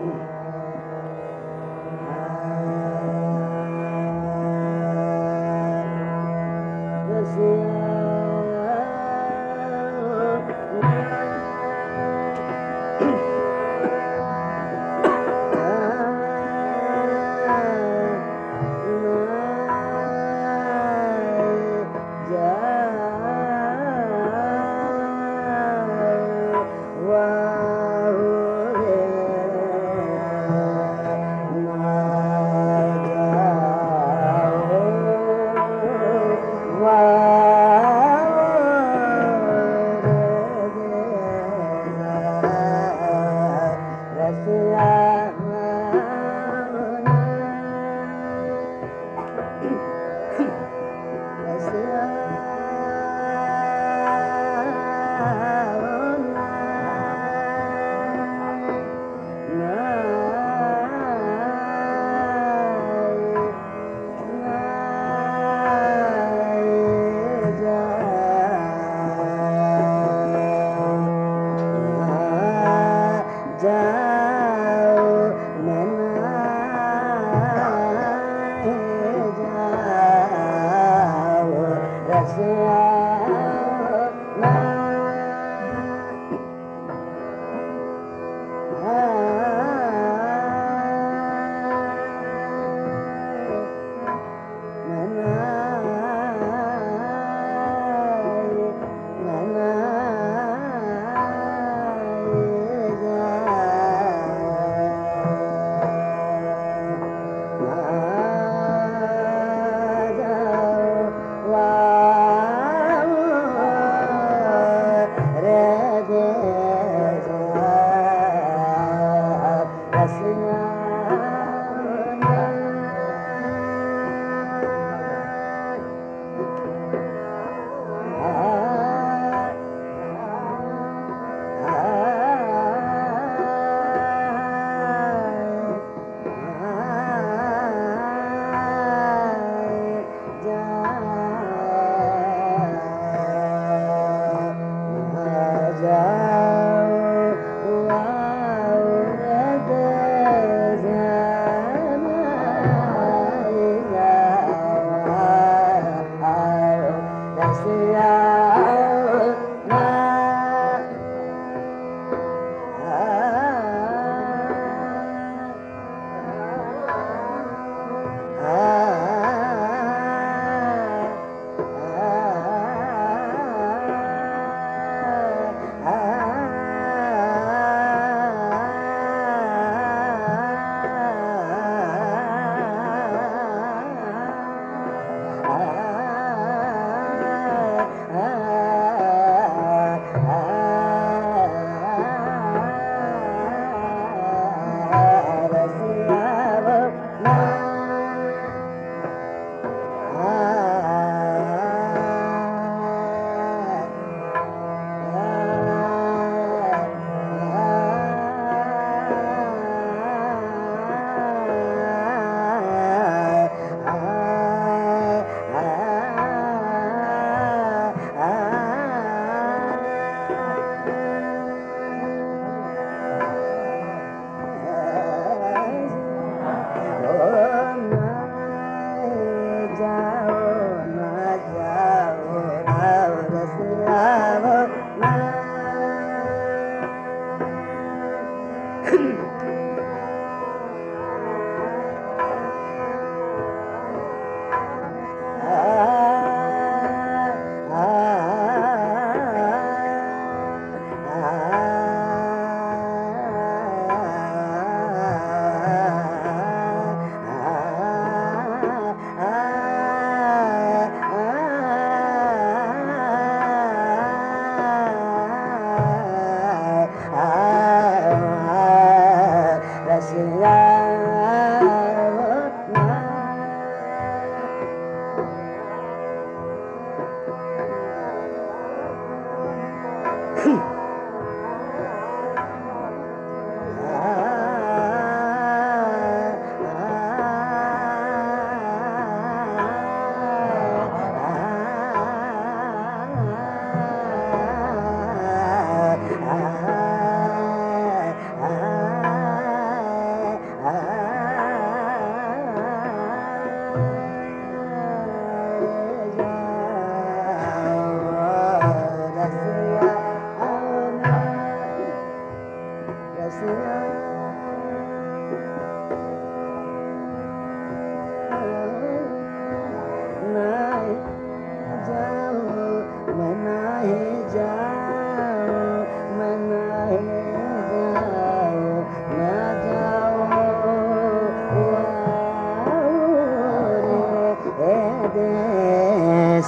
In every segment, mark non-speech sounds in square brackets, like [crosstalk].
Ooh. I see.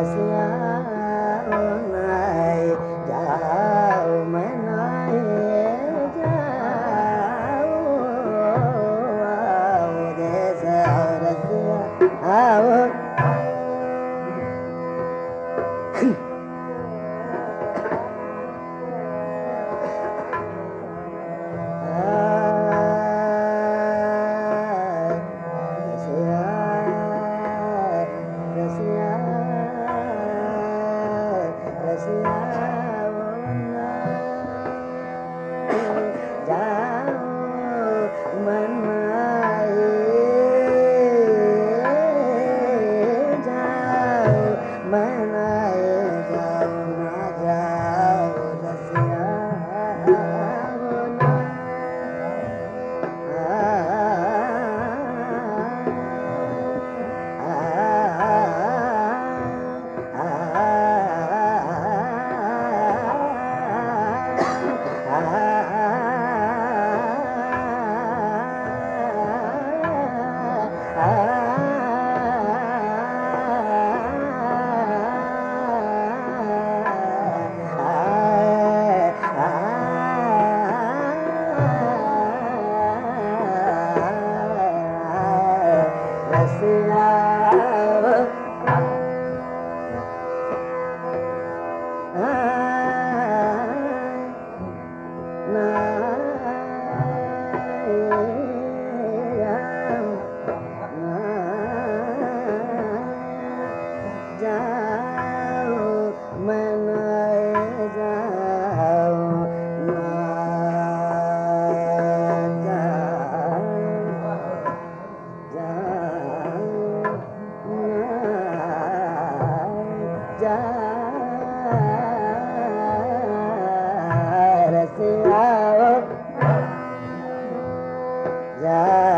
Leslie Sinai. Ah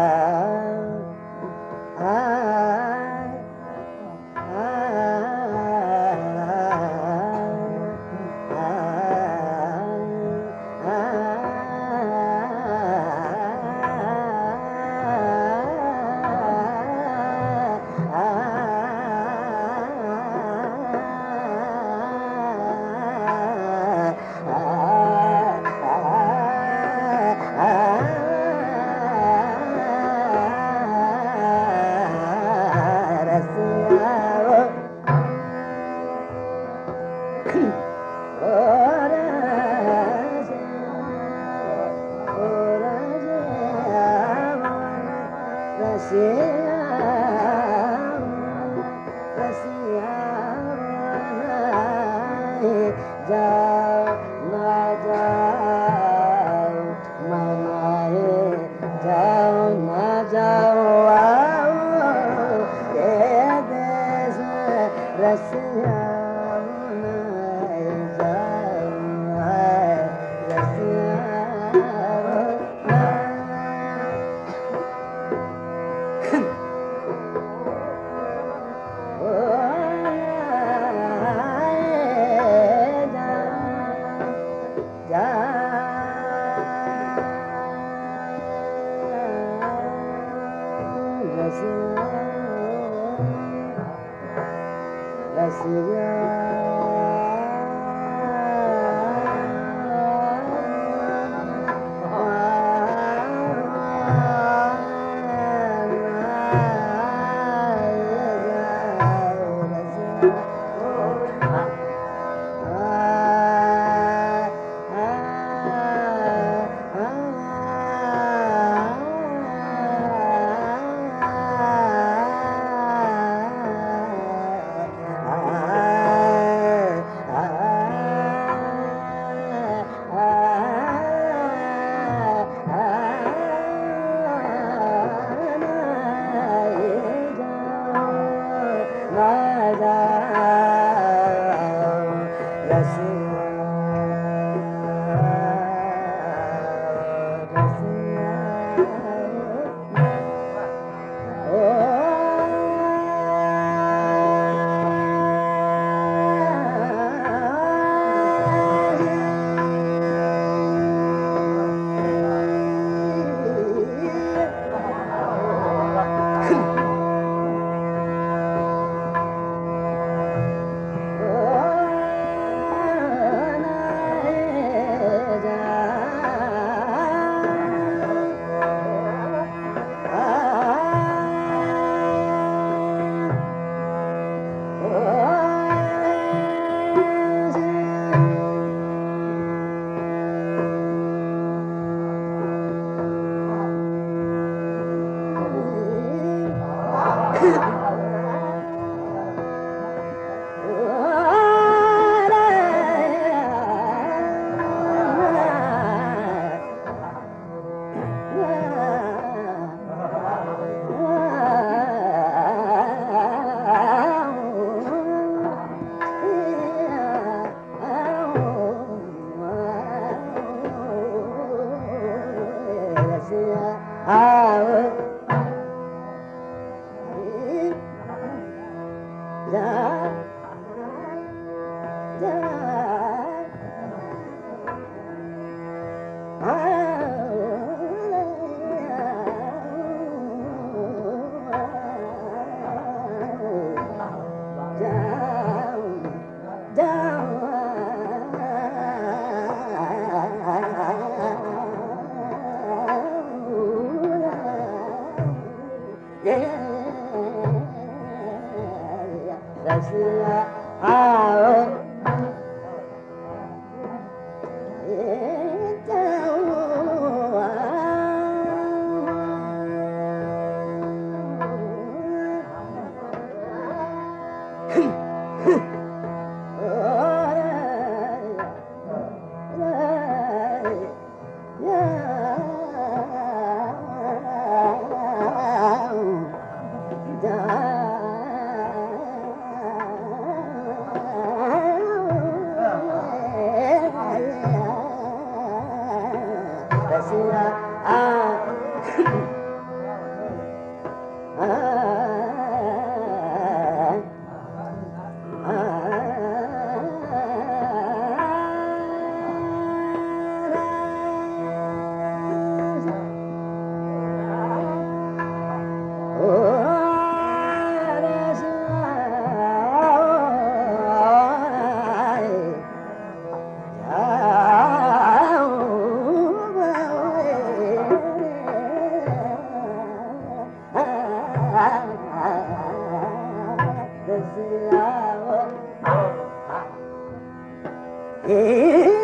Yeah.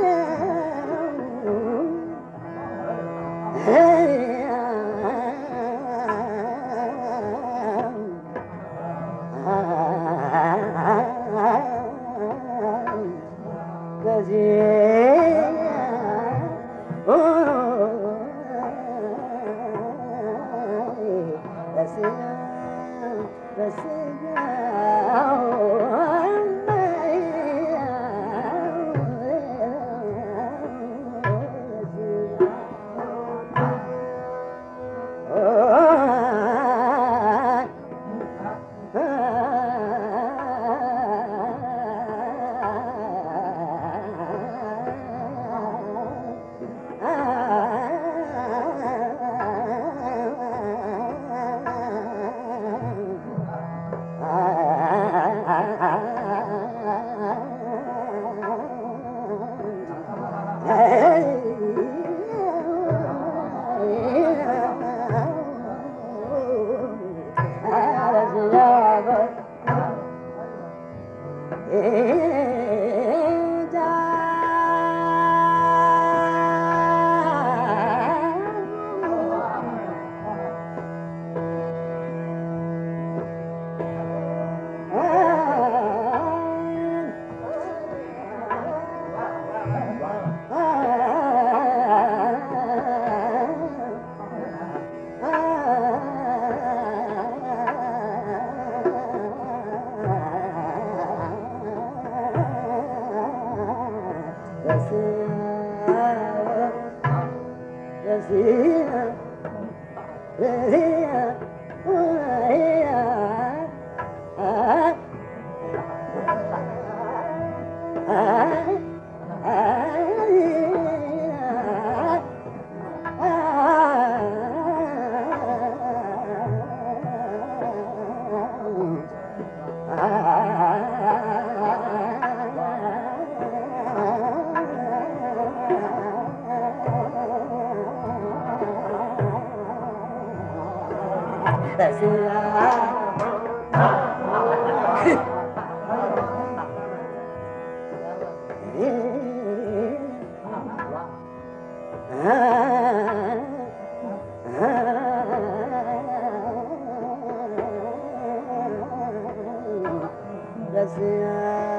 Hey.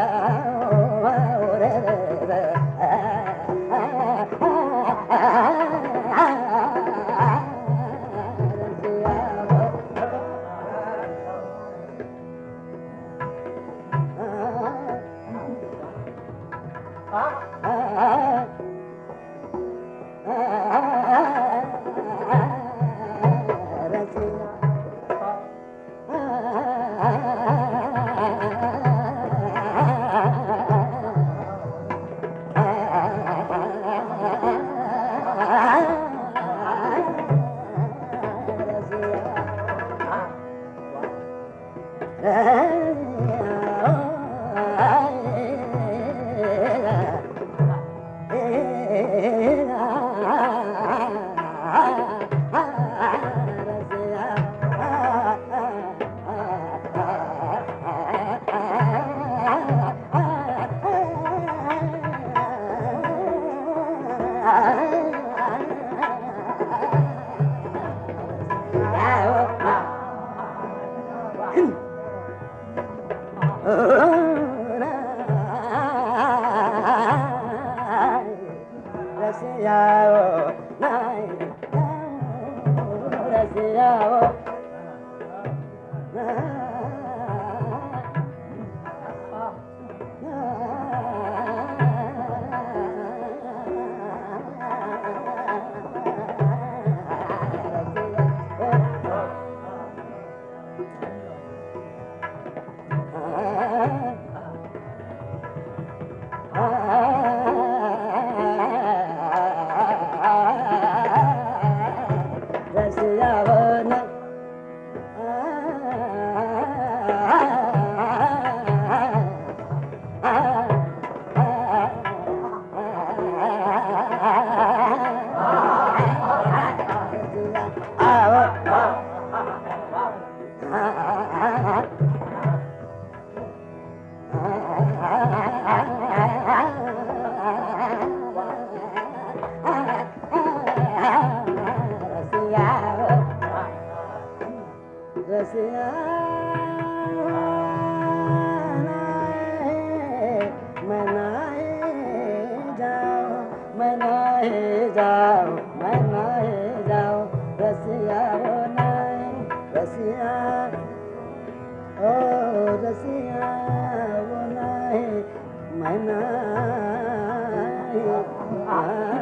oh, oh. Ah, ah, ah. যাওয়া Rasiya,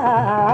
Rasiya, [laughs]